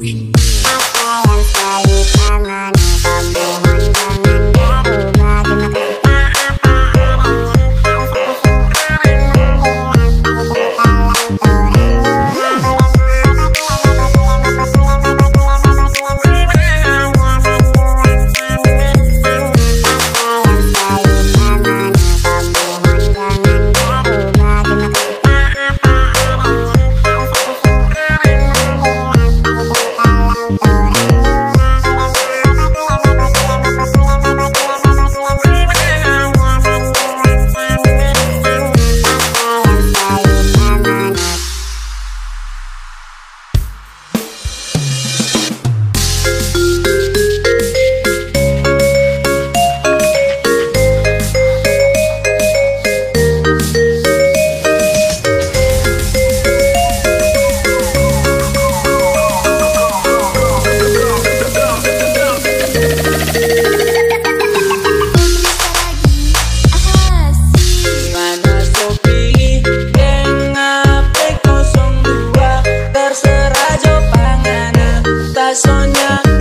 We yeah.